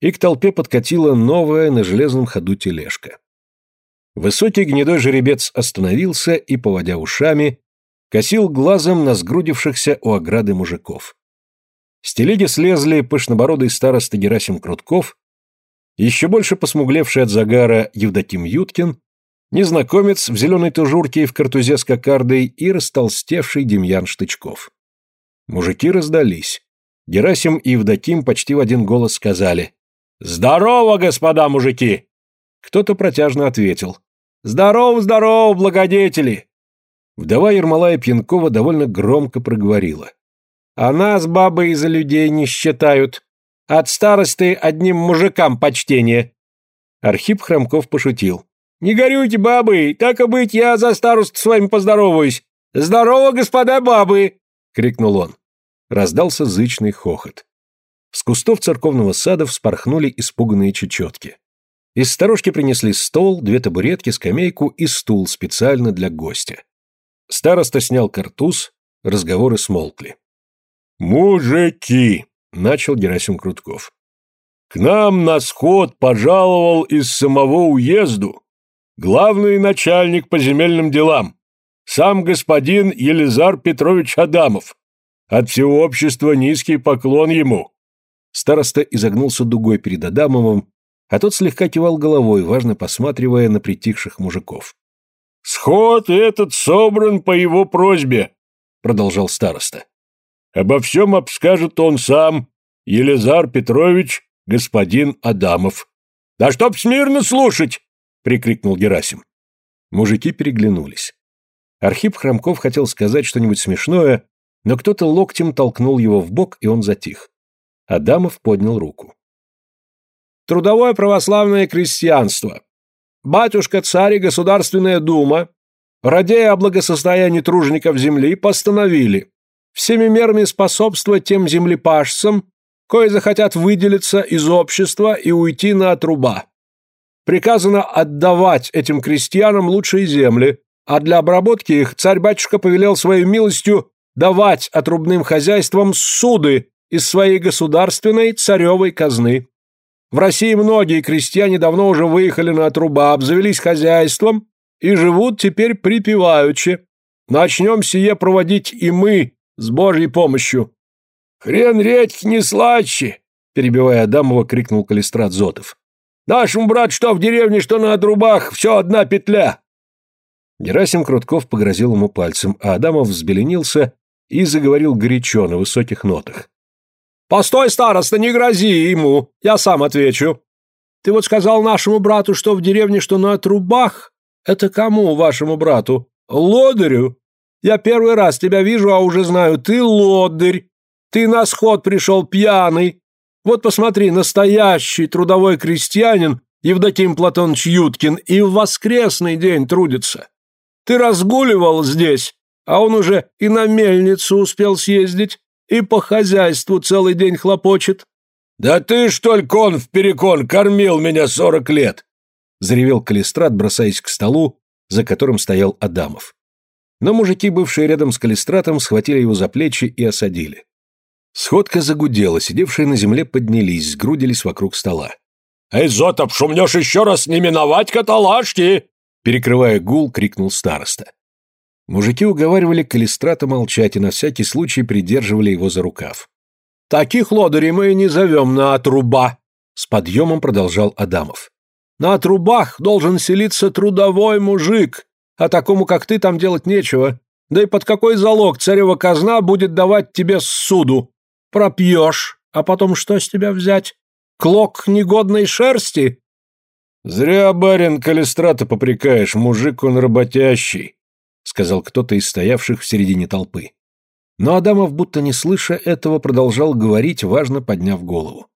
И к толпе подкатила новая на железном ходу тележка. Высокий гнедой жеребец остановился и, поводя ушами, косил глазом на сгрудившихся у ограды мужиков. С телеги слезли пышнобородый староста Герасим Крутков, еще больше посмуглевший от загара Евдоким Юткин незнакомец в зеленой тужурке и в картузе с кокардой и растолстевший Демьян Штычков. Мужики раздались. Герасим и Евдоким почти в один голос сказали «Здорово, господа мужики!» Кто-то протяжно ответил «Здорово, здорово, благодетели!» Вдова Ермолая Пьянкова довольно громко проговорила. «А нас бабы из-за людей не считают. От старосты одним мужикам почтение». Архип Хромков пошутил. «Не горюйте, бабы, так и быть, я за старост с вами поздороваюсь. Здорово, господа бабы!» — крикнул он. Раздался зычный хохот. С кустов церковного сада вспорхнули испуганные чечетки. Из сторожки принесли стол, две табуретки, скамейку и стул специально для гостя. Староста снял картуз, разговоры смолкли. «Мужики!» — начал Герасим Крутков. «К нам на сход пожаловал из самого уезду главный начальник по земельным делам, сам господин Елизар Петрович Адамов. От всего общества низкий поклон ему». Староста изогнулся дугой перед Адамовым, а тот слегка кивал головой, важно посматривая на притихших мужиков. «Сход этот собран по его просьбе», — продолжал староста. «Обо всем обскажет он сам, Елизар Петрович, господин Адамов». «Да чтоб смирно слушать!» прикрикнул Герасим. Мужики переглянулись. Архип Хромков хотел сказать что-нибудь смешное, но кто-то локтем толкнул его в бок, и он затих. Адамов поднял руку. Трудовое православное крестьянство. Батюшка-царь и Государственная дума, радея о благосостоянии тружеников земли, постановили всеми мерами способствовать тем землепашцам, кои захотят выделиться из общества и уйти на отруба. Приказано отдавать этим крестьянам лучшие земли, а для обработки их царь-батюшка повелел своей милостью давать отрубным хозяйствам суды из своей государственной царевой казны. В России многие крестьяне давно уже выехали на отруба, обзавелись хозяйством и живут теперь припеваючи. Начнем сие проводить и мы с Божьей помощью. «Хрен редьки не слаще!» перебивая Адамова, крикнул Калистрат Зотов. Нашему брат что в деревне, что на отрубах, все одна петля!» Герасим Крутков погрозил ему пальцем, а Адамов взбеленился и заговорил горячо на высоких нотах. «Постой, староста, не грози ему, я сам отвечу. Ты вот сказал нашему брату, что в деревне, что на отрубах? Это кому, вашему брату? Лодырю? Я первый раз тебя вижу, а уже знаю, ты лодырь. Ты на сход пришел пьяный, вот посмотри, настоящий трудовой крестьянин Евдоким Платоныч Юткин, и в воскресный день трудится. Ты разгуливал здесь, а он уже и на мельницу успел съездить, и по хозяйству целый день хлопочет. «Да ты, что ли, кон в перекон, кормил меня сорок лет!» Заревел Калистрат, бросаясь к столу, за которым стоял Адамов. Но мужики, бывшие рядом с Калистратом, схватили его за плечи и осадили. Сходка загудела, сидевшие на земле поднялись, сгрудились вокруг стола. «Эй, Зотов, шумнешь еще раз, не миновать каталажки!» Перекрывая гул, крикнул староста. Мужики уговаривали Калистрата молчать и на всякий случай придерживали его за рукав. «Таких лодырей мы не зовем на отруба!» С подъемом продолжал Адамов. «На отрубах должен селиться трудовой мужик, а такому, как ты, там делать нечего. Да и под какой залог царева казна будет давать тебе суду? Пропьешь, а потом что с тебя взять? Клок негодной шерсти?» «Зря, барин, калистрата попрекаешь, мужик он работящий», сказал кто-то из стоявших в середине толпы. Но Адамов, будто не слыша этого, продолжал говорить, важно подняв голову.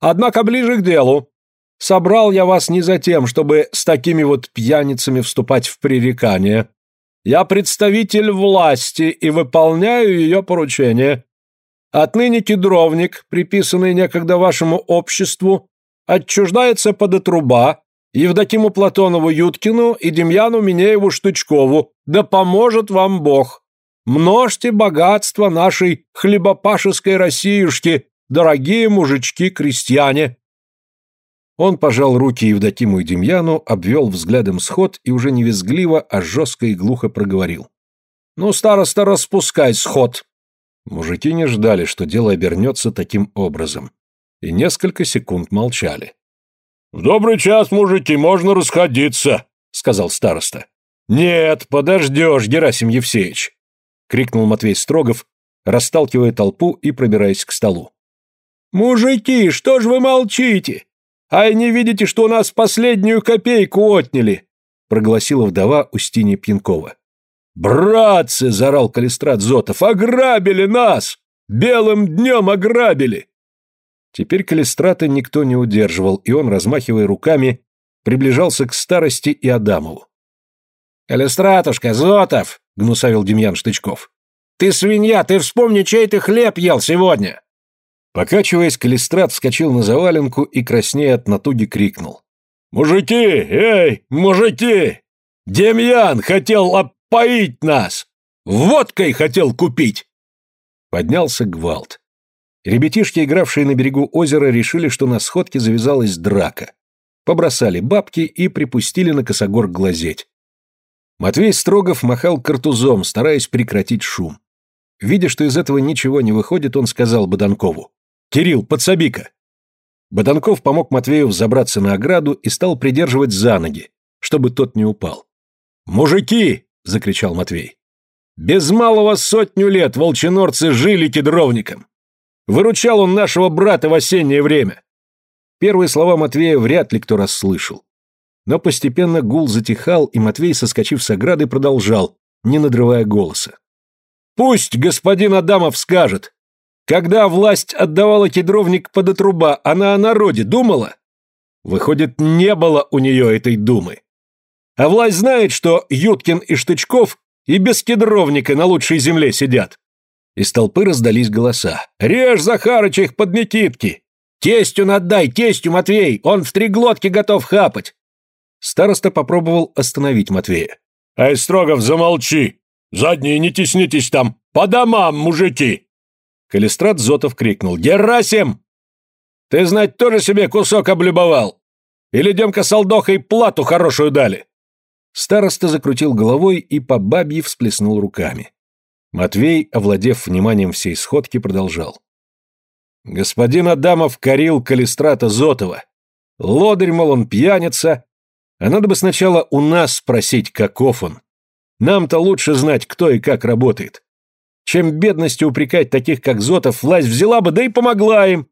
«Однако ближе к делу. Собрал я вас не за тем, чтобы с такими вот пьяницами вступать в пререкание. Я представитель власти и выполняю ее поручения. Отныне кедровник, приписанный некогда вашему обществу, отчуждается под отруба Евдокиму Платонову Юткину и Демьяну Минееву Штычкову. Да поможет вам Бог! Множьте богатство нашей хлебопашеской Россиюшки, дорогие мужички-крестьяне!» Он пожал руки Евдокиму и Демьяну, обвел взглядом сход и уже не визгливо, а жестко и глухо проговорил. «Ну, староста, распускай сход!» Мужики не ждали, что дело обернется таким образом, и несколько секунд молчали. «В добрый час, мужики, можно расходиться», — сказал староста. «Нет, подождешь, Герасим Евсеевич», — крикнул Матвей Строгов, расталкивая толпу и пробираясь к столу. «Мужики, что ж вы молчите? Ай, не видите, что у нас последнюю копейку отняли?» — прогласила вдова Устинья Пьянкова. «Братцы!» — заорал Калистрат Зотов. «Ограбили нас! Белым днем ограбили!» Теперь Калистрата никто не удерживал, и он, размахивая руками, приближался к старости и Адамову. «Калистратушка, Зотов!» — гнусавил Демьян Штычков. «Ты свинья, ты вспомни, чей ты хлеб ел сегодня!» Покачиваясь, Калистрат вскочил на заваленку и, краснея от натуги, крикнул. «Мужики! Эй, мужики! Демьян хотел поить нас! Водкой хотел купить!» Поднялся гвалт. Ребятишки, игравшие на берегу озера, решили, что на сходке завязалась драка. Побросали бабки и припустили на косогор глазеть. Матвей Строгов махал картузом, стараясь прекратить шум. Видя, что из этого ничего не выходит, он сказал Боданкову. «Кирилл, подсоби-ка!» Боданков помог Матвею взобраться на ограду и стал придерживать за ноги, чтобы тот не упал. «Мужики!» — закричал Матвей. «Без малого сотню лет волчинорцы жили кедровником. Выручал он нашего брата в осеннее время». Первые слова Матвея вряд ли кто расслышал. Но постепенно гул затихал, и Матвей, соскочив с ограды, продолжал, не надрывая голоса. «Пусть господин Адамов скажет, когда власть отдавала кедровник под отруба, она о народе думала? Выходит, не было у нее этой думы. А власть знает, что Юткин и Штычков и без кедровника на лучшей земле сидят. Из толпы раздались голоса. «Режь, Захарыч, их под Никитки! Тестю отдай, тестю, Матвей! Он в три глотки готов хапать!» Староста попробовал остановить Матвея. «Эй, Строгов, замолчи! Задние не теснитесь там! По домам, мужики!» Калистрат Зотов крикнул. «Герасим! Ты, знать, тоже себе кусок облюбовал? Или Демка с Алдохой плату хорошую дали?» Староста закрутил головой и по бабье всплеснул руками. Матвей, овладев вниманием всей сходки, продолжал. Господин Адамов корил Калистрата Зотова. Лодырь, мол, он пьяница. А надо бы сначала у нас спросить, каков он. Нам-то лучше знать, кто и как работает. Чем бедностью упрекать таких, как Зотов, власть взяла бы, да и помогла им.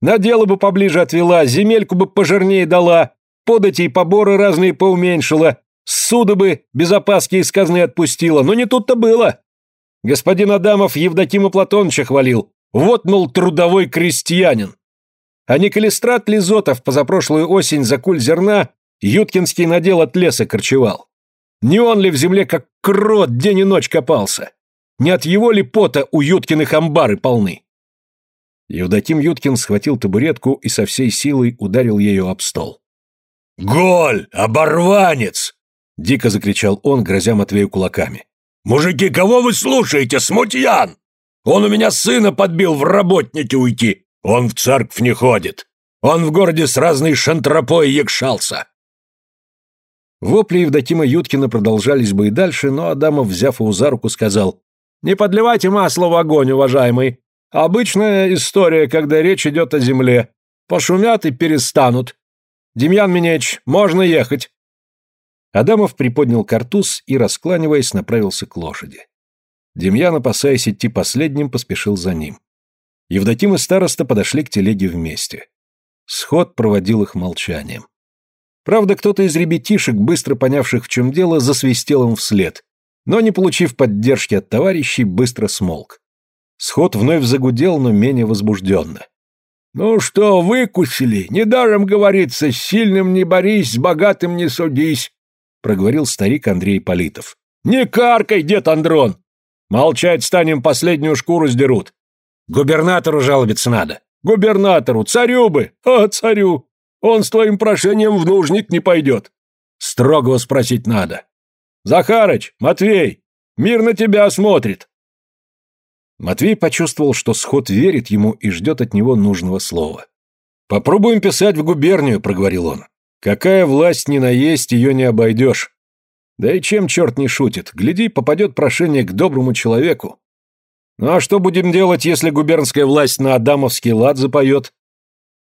На дело бы поближе отвела, земельку бы пожирнее дала, подати и поборы разные поуменьшила, Суда бы без опаски из казны отпустила, но не тут-то было. Господин Адамов Евдокима Платоновича хвалил. Вот, мол, трудовой крестьянин. А не Калистрат Лизотов позапрошлую осень за куль зерна Юткинский надел от леса корчевал? Не он ли в земле как крот день и ночь копался? Не от его ли пота у Юткиных амбары полны? Евдоким Юткин схватил табуретку и со всей силой ударил ею об стол. «Голь! Оборванец!» — дико закричал он, грозя Матвею кулаками. «Мужики, кого вы слушаете, смутьян? Он у меня сына подбил в работники уйти. Он в церковь не ходит. Он в городе с разной шантропой якшался. Вопли Евдокима Юткина продолжались бы и дальше, но Адамов, взяв его за руку, сказал, «Не подливайте масло в огонь, уважаемый. Обычная история, когда речь идет о земле. Пошумят и перестанут. Демьян Минеч, можно ехать». Адамов приподнял картуз и, раскланиваясь, направился к лошади. Демьян, опасаясь идти последним, поспешил за ним. Евдоким и староста подошли к телеге вместе. Сход проводил их молчанием. Правда, кто-то из ребятишек, быстро понявших, в чем дело, засвистел им вслед, но, не получив поддержки от товарищей, быстро смолк. Сход вновь загудел, но менее возбужденно. «Ну что, выкусили? Недаром говорится, с сильным не борись, с богатым не судись», — проговорил старик Андрей Политов. «Не каркай, дед Андрон! Молчать станем, последнюю шкуру сдерут. Губернатору жалобиться надо. Губернатору, царю бы, а царю. Он с твоим прошением в нужник не пойдет. Строгого спросить надо. Захарыч, Матвей, мир на тебя смотрит. Матвей почувствовал, что сход верит ему и ждет от него нужного слова. «Попробуем писать в губернию», — проговорил он. «Какая власть не наесть, ее не обойдешь. Да и чем черт не шутит, гляди, попадет прошение к доброму человеку. Ну а что будем делать, если губернская власть на адамовский лад запоет?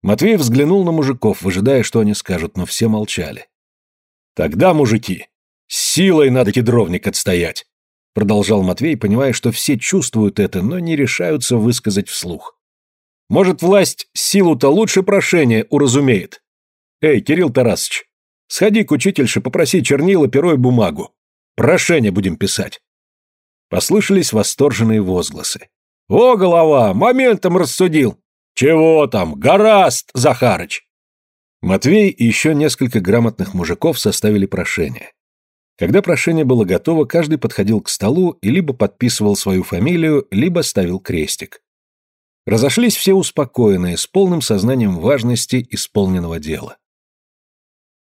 Матвей взглянул на мужиков, выжидая, что они скажут, но все молчали. «Тогда, мужики, силой надо кедровник отстоять», продолжал Матвей, понимая, что все чувствуют это, но не решаются высказать вслух. «Может, власть силу-то лучше прошения уразумеет? Эй, Кирилл Тарасович, сходи к учительше, попроси чернила, перо и бумагу. Прошение будем писать». Послышались восторженные возгласы. «О, голова, моментом рассудил! «Чего там? Гораст, Захарыч!» Матвей и еще несколько грамотных мужиков составили прошение. Когда прошение было готово, каждый подходил к столу и либо подписывал свою фамилию, либо ставил крестик. Разошлись все успокоенные, с полным сознанием важности исполненного дела.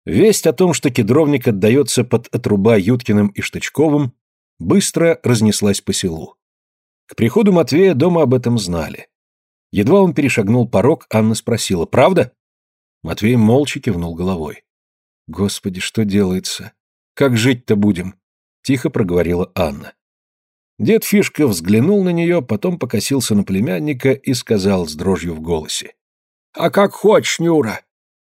Весть о том, что кедровник отдается под отруба Юткиным и Штычковым, быстро разнеслась по селу. К приходу Матвея дома об этом знали. Едва он перешагнул порог, Анна спросила «Правда?» Матвей молча кивнул головой. «Господи, что делается? Как жить-то будем?» Тихо проговорила Анна. Дед Фишка взглянул на нее, потом покосился на племянника и сказал с дрожью в голосе. «А как хочешь, Нюра.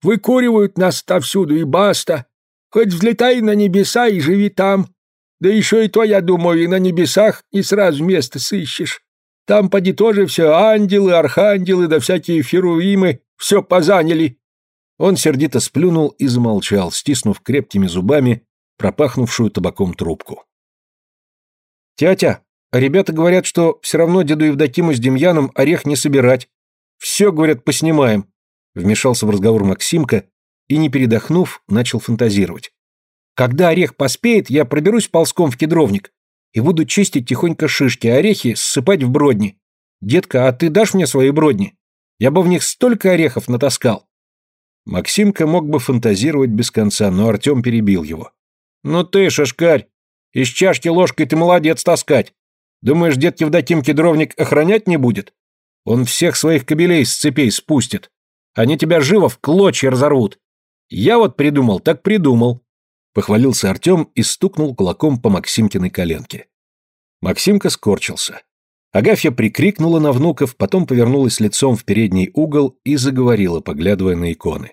Выкуривают нас отовсюду и баста. Хоть взлетай на небеса и живи там. Да еще и то, я думаю, и на небесах и сразу место сыщешь. Там поди тоже все ангелы, архангелы да всякие феруимы все позаняли». Он сердито сплюнул и замолчал, стиснув крепкими зубами пропахнувшую табаком трубку. «Тятя, ребята говорят, что все равно деду Евдокиму с Демьяном орех не собирать. Все, говорят, поснимаем», — вмешался в разговор Максимка и, не передохнув, начал фантазировать. «Когда орех поспеет, я проберусь ползком в кедровник и буду чистить тихонько шишки, орехи ссыпать в бродни. Детка, а ты дашь мне свои бродни? Я бы в них столько орехов натаскал. Максимка мог бы фантазировать без конца, но Артем перебил его. «Ну ты, шашкарь, из чашки ложкой ты молодец таскать. Думаешь, дед Евдоким Кедровник охранять не будет? Он всех своих кобелей с цепей спустит. Они тебя живо в клочья разорвут. Я вот придумал, так придумал. Похвалился Артем и стукнул кулаком по Максимкиной коленке. Максимка скорчился. Агафья прикрикнула на внуков, потом повернулась лицом в передний угол и заговорила, поглядывая на иконы.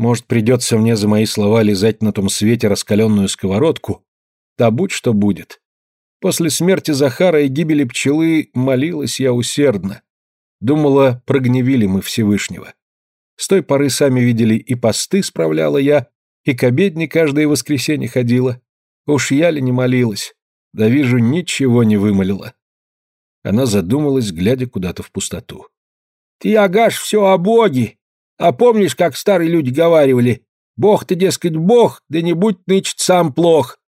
«Может, придется мне за мои слова лизать на том свете раскаленную сковородку? Да будь что будет. После смерти Захара и гибели пчелы молилась я усердно. Думала, прогневили мы Всевышнего. С той поры сами видели, и посты справляла я, и к обедне каждое воскресенье ходила. Уж я ли не молилась? Да вижу, ничего не вымолила. Она задумалась, глядя куда-то в пустоту. Ты, Агаш, все о Боге. А помнишь, как старые люди говаривали? Бог ты, дескать, бог, да не будь нычет сам плох.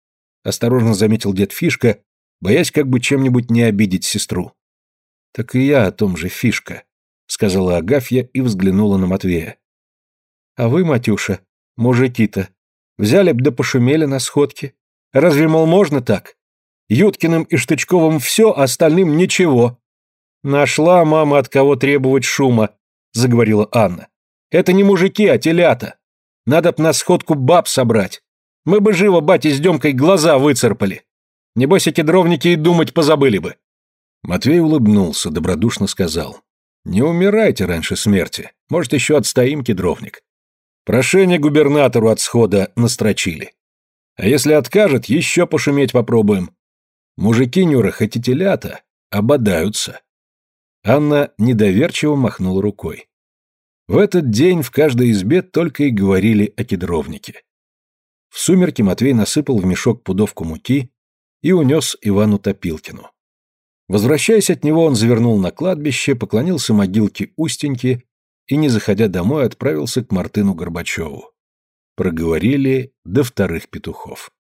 Осторожно заметил дед Фишка, боясь как бы чем-нибудь не обидеть сестру. Так и я о том же, Фишка, сказала Агафья и взглянула на Матвея. А вы, Матюша, мужики-то, взяли б да пошумели на сходке. Разве, мол, можно так? Юткиным и Штычковым все, а остальным ничего. Нашла мама от кого требовать шума, заговорила Анна. Это не мужики, а телята. Надо б на сходку баб собрать. Мы бы живо бате с Демкой глаза выцарпали. Небось, эти дровники и думать позабыли бы. Матвей улыбнулся, добродушно сказал. Не умирайте раньше смерти. Может, еще отстоим кедровник. Прошение губернатору от схода настрочили. А если откажет, еще пошуметь попробуем. Мужики, Нюра, хоть и телята, ободаются. Анна недоверчиво махнула рукой. В этот день в каждой избе только и говорили о кедровнике. В сумерки Матвей насыпал в мешок пудовку муки и унес Ивану Топилкину. Возвращаясь от него, он завернул на кладбище, поклонился могилке Устеньки и, не заходя домой, отправился к Мартыну Горбачеву. Проговорили до вторых петухов.